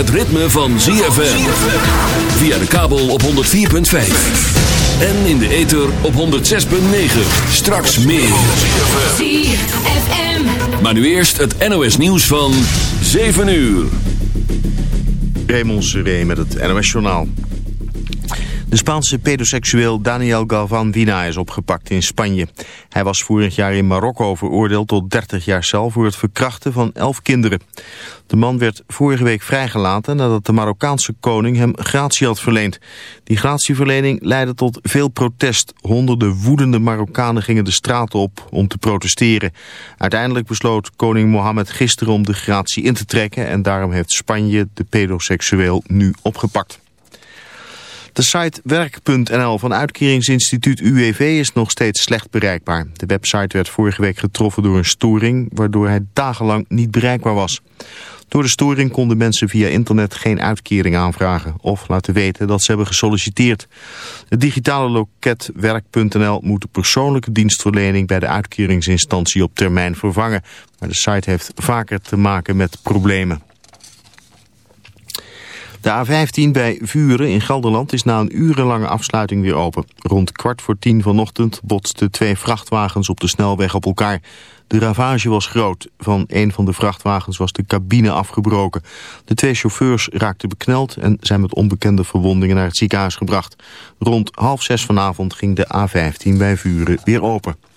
Het ritme van ZFM. Via de kabel op 104.5. En in de ether op 106.9. Straks meer. ZFM. Maar nu eerst het NOS nieuws van 7 uur. Raymond Seré met het NOS Journaal. De Spaanse pedoseksueel Daniel Galvan Vina is opgepakt in Spanje. Hij was vorig jaar in Marokko veroordeeld tot 30 jaar cel voor het verkrachten van 11 kinderen. De man werd vorige week vrijgelaten nadat de Marokkaanse koning hem gratie had verleend. Die gratieverlening leidde tot veel protest. Honderden woedende Marokkanen gingen de straat op om te protesteren. Uiteindelijk besloot koning Mohammed gisteren om de gratie in te trekken... en daarom heeft Spanje de pedoseksueel nu opgepakt. De site werk.nl van uitkeringsinstituut UWV is nog steeds slecht bereikbaar. De website werd vorige week getroffen door een storing, waardoor hij dagenlang niet bereikbaar was. Door de storing konden mensen via internet geen uitkering aanvragen of laten weten dat ze hebben gesolliciteerd. Het digitale loket werk.nl moet de persoonlijke dienstverlening bij de uitkeringsinstantie op termijn vervangen. Maar de site heeft vaker te maken met problemen. De A15 bij Vuren in Gelderland is na een urenlange afsluiting weer open. Rond kwart voor tien vanochtend botsten twee vrachtwagens op de snelweg op elkaar. De ravage was groot. Van een van de vrachtwagens was de cabine afgebroken. De twee chauffeurs raakten bekneld en zijn met onbekende verwondingen naar het ziekenhuis gebracht. Rond half zes vanavond ging de A15 bij Vuren weer open.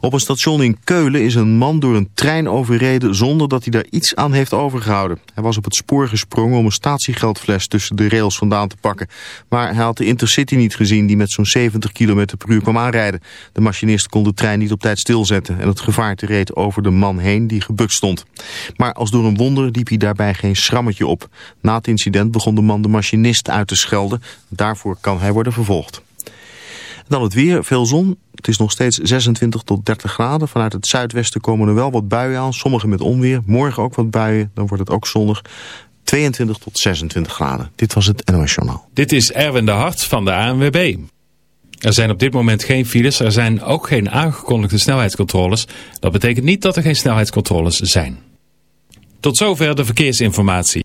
Op een station in Keulen is een man door een trein overreden zonder dat hij daar iets aan heeft overgehouden. Hij was op het spoor gesprongen om een statiegeldfles tussen de rails vandaan te pakken. Maar hij had de Intercity niet gezien die met zo'n 70 km per uur kwam aanrijden. De machinist kon de trein niet op tijd stilzetten en het gevaarte reed over de man heen die gebukt stond. Maar als door een wonder liep hij daarbij geen schrammetje op. Na het incident begon de man de machinist uit te schelden. Daarvoor kan hij worden vervolgd. Dan het weer, veel zon. Het is nog steeds 26 tot 30 graden. Vanuit het zuidwesten komen er wel wat buien aan. Sommige met onweer. Morgen ook wat buien. Dan wordt het ook zonnig. 22 tot 26 graden. Dit was het NOS Journaal. Dit is Erwin de Hart van de ANWB. Er zijn op dit moment geen files. Er zijn ook geen aangekondigde snelheidscontroles. Dat betekent niet dat er geen snelheidscontroles zijn. Tot zover de verkeersinformatie.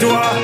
doigts.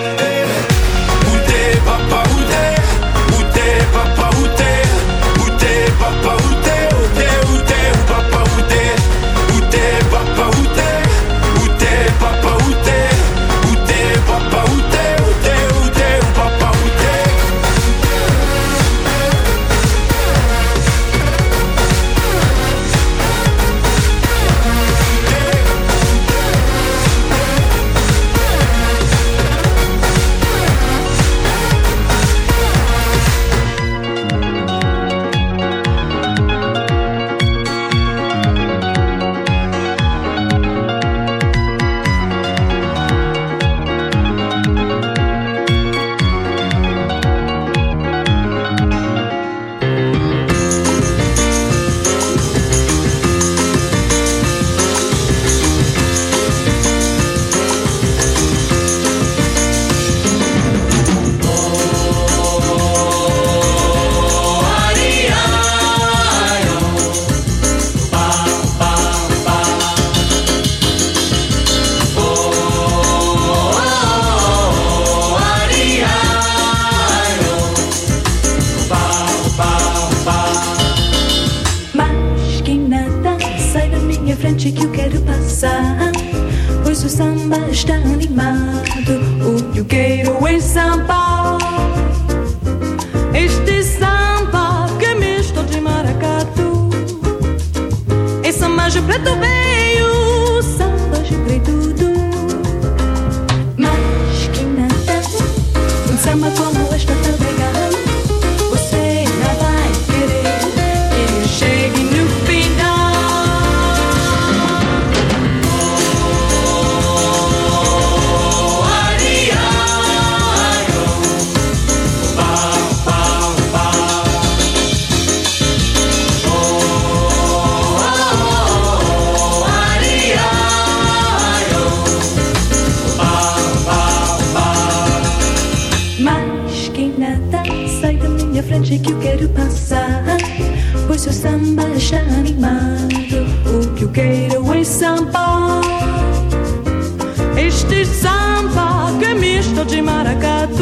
が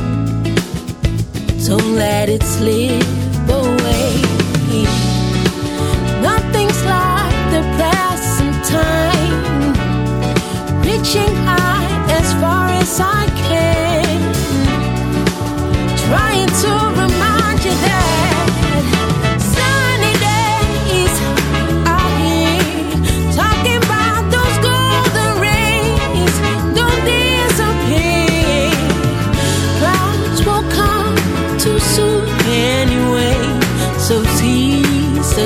don't let it slip.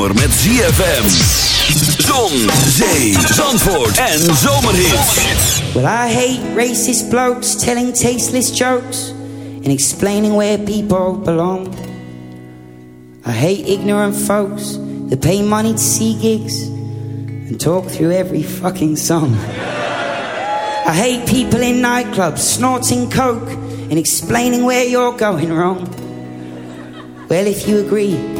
Zomer met ZFM. Zon, zee, zandvoort en. Well, I hate racist blokes telling tasteless jokes and explaining where people belong. I hate ignorant folks that pay money to see gigs and talk through every fucking song. I hate people in nightclubs snorting coke and explaining where you're going wrong. Well, if you agree,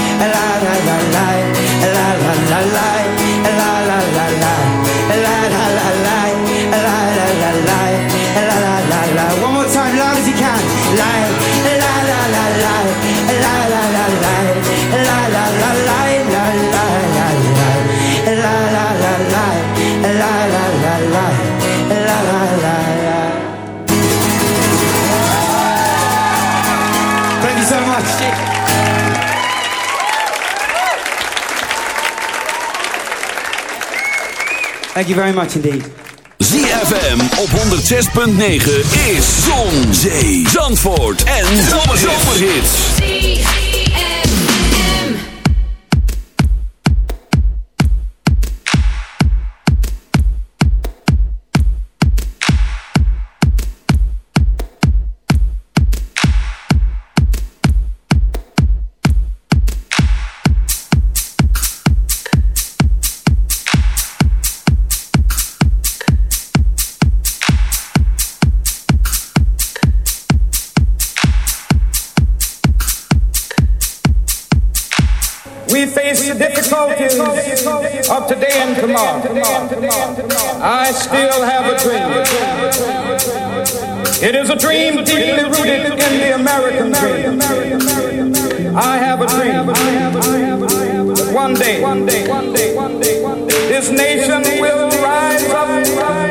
la la la la, you very much indeed. ZFM op 106.9 is Zon, Zee, Zandvoort en Zomerhits. It is a dream deeply rooted in the American dream. I have a dream that one day, this nation will rise up,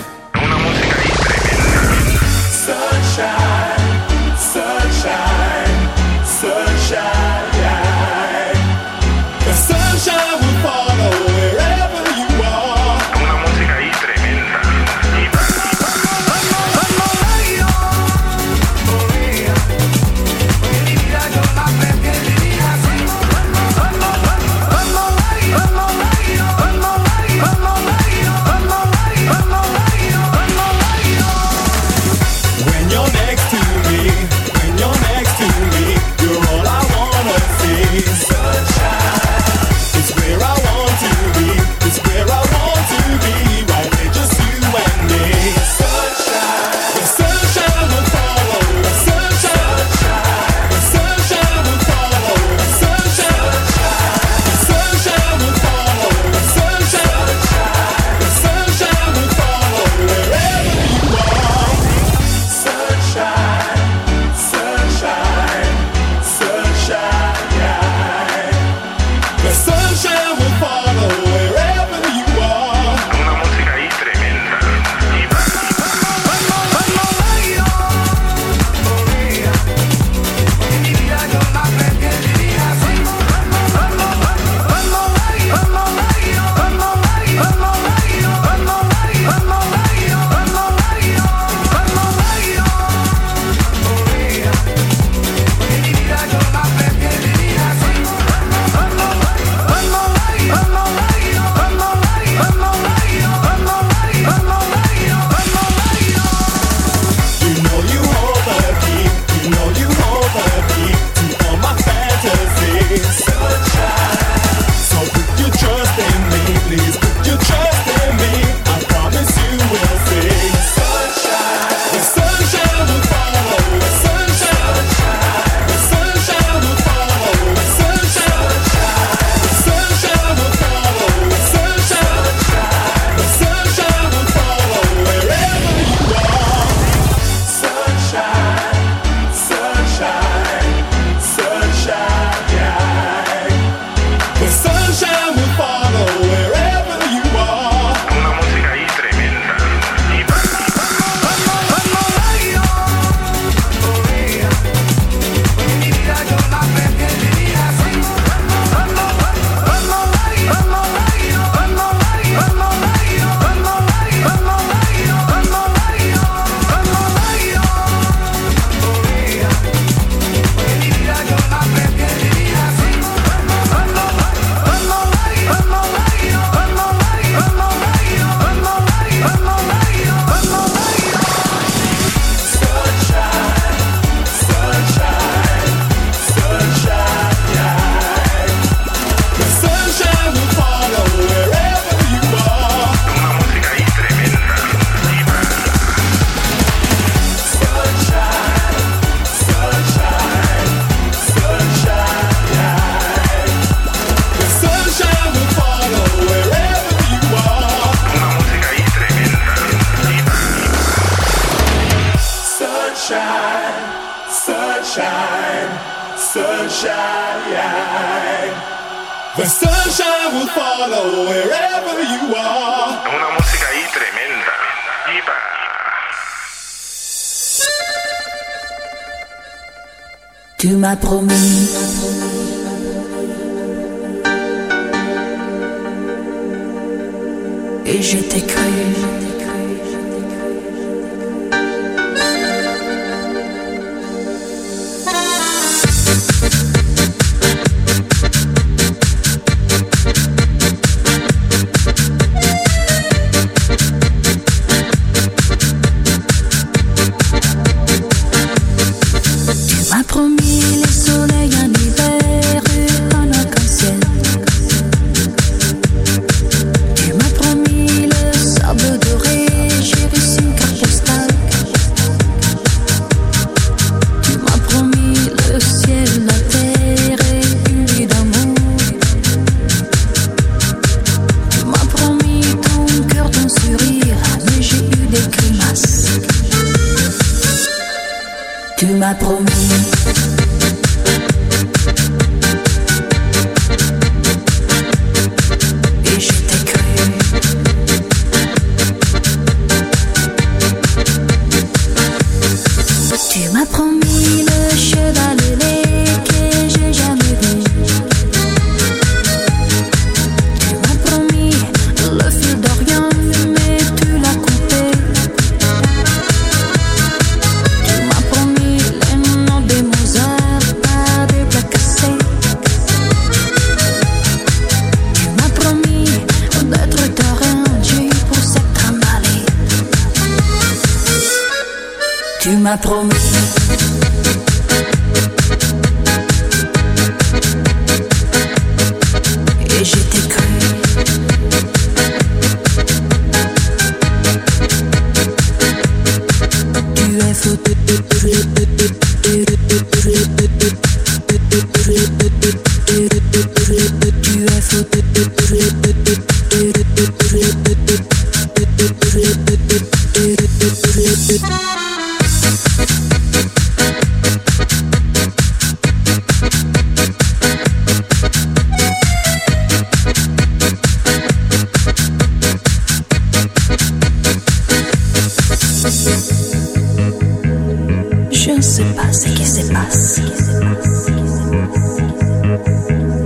se passe, qui se passe.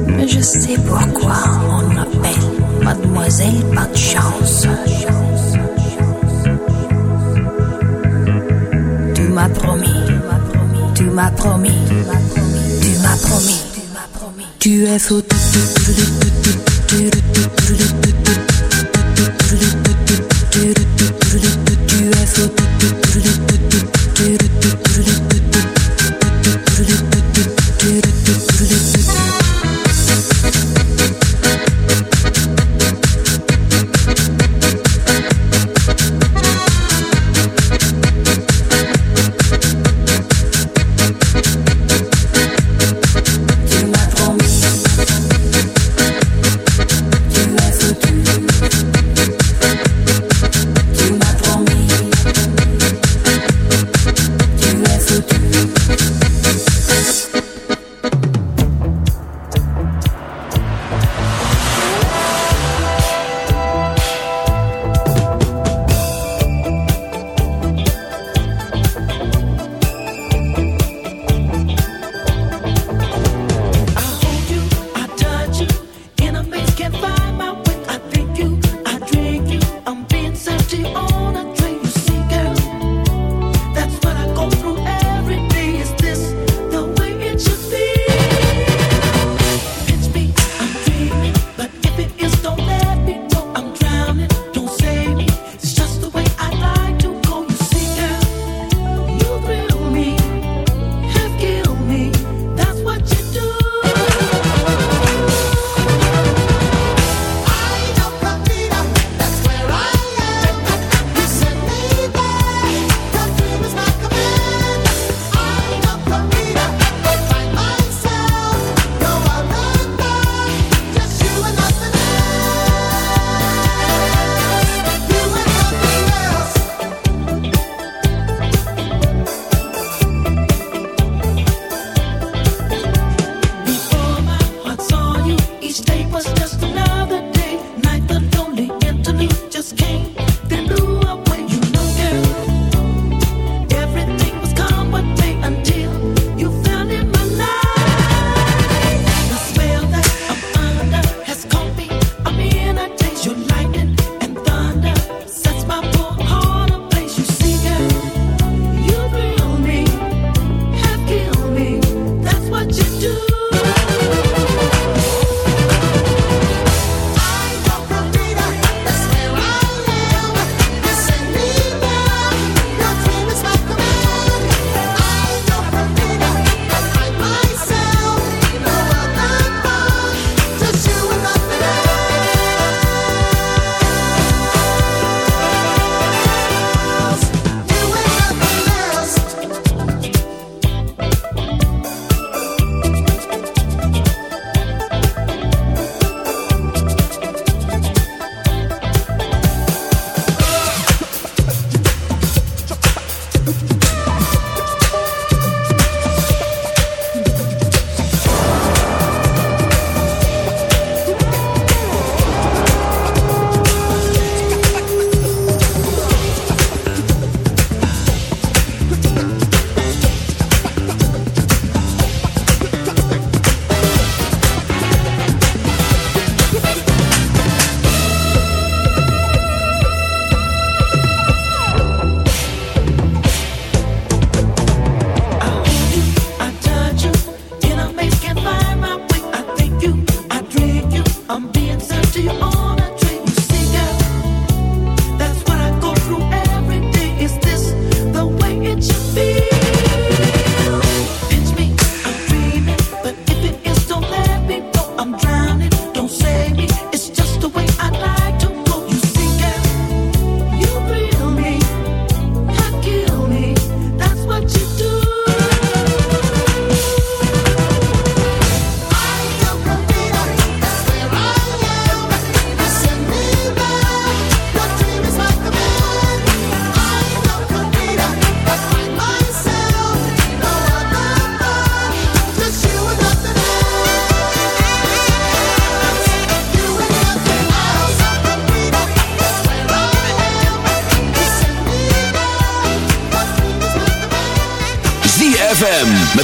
Mais je sais pourquoi on m'appelle Mademoiselle Pas de chance. Tu m'as promis, tu m'as promis, tu m'as promis, tu m'as promis. Tu es fou.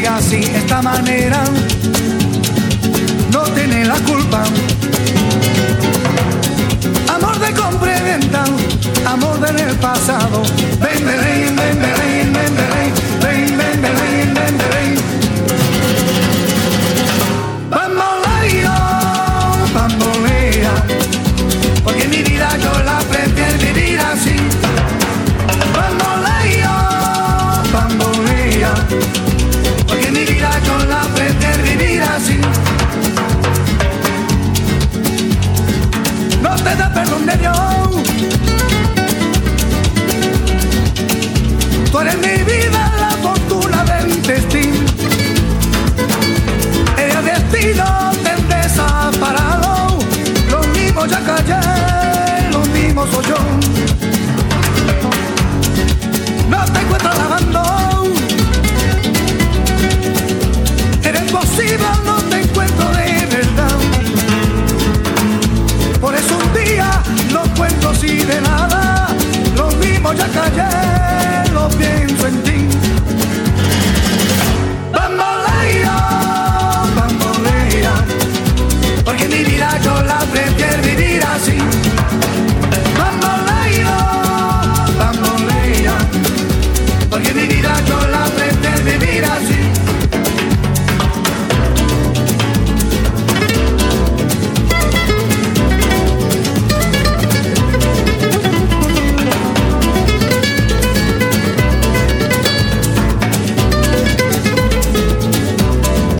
caiga así, esta manera no tiene la culpa. Amor de compra y venta, amor del pasado, vende, vende, vende. mismo soy yo. No te encuentro lavando. Eres posible, no te encuentro de verdad. Por eso un día no cuento si de nada. Lo mismo ya callé, lo pienso en ti. Bambolea, bambolea, porque mi vida yo la prefiero vivir así. vida yo